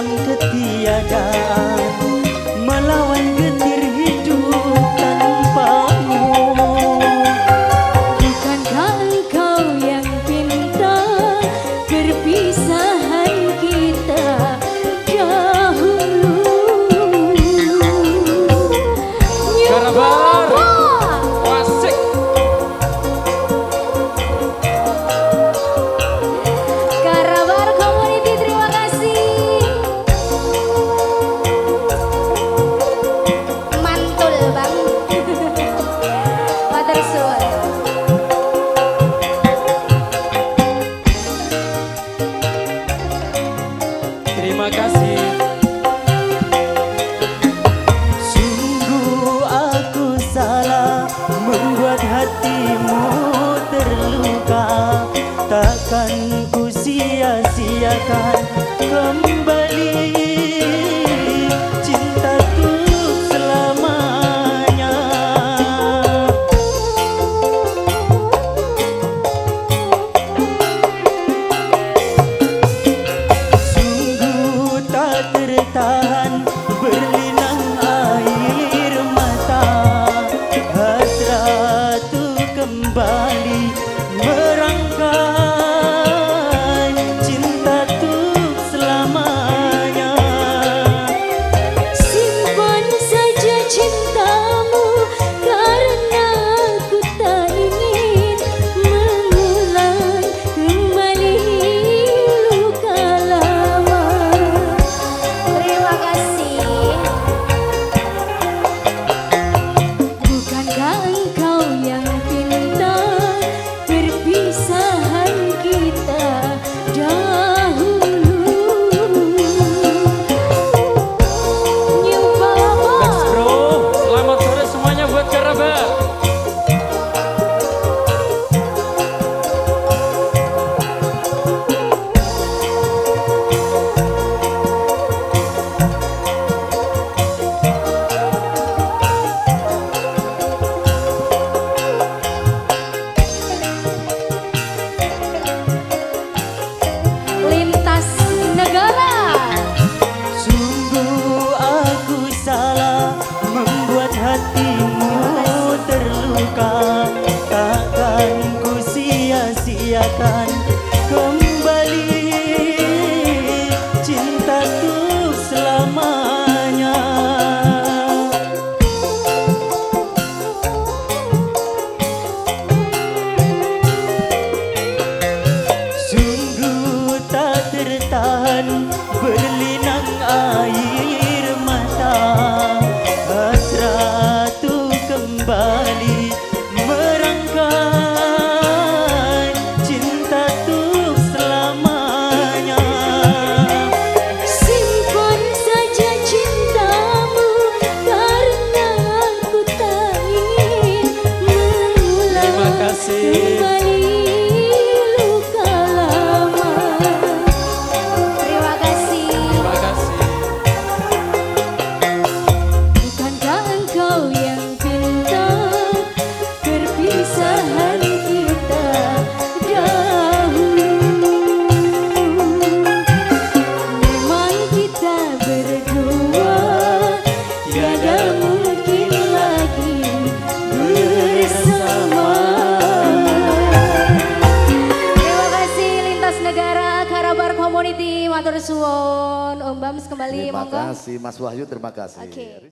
dan ketiadaan. kasih. Sungguh aku salah Membuat hatimu terluka. Takkan ku sia-siakan Kamu Kembali kembali. Cintaku selamanya. Sungguh tak tertahan berlindung suwon Om Bams kembali terima monggo. Kasih Mas Wahyu terima kasih. Okay.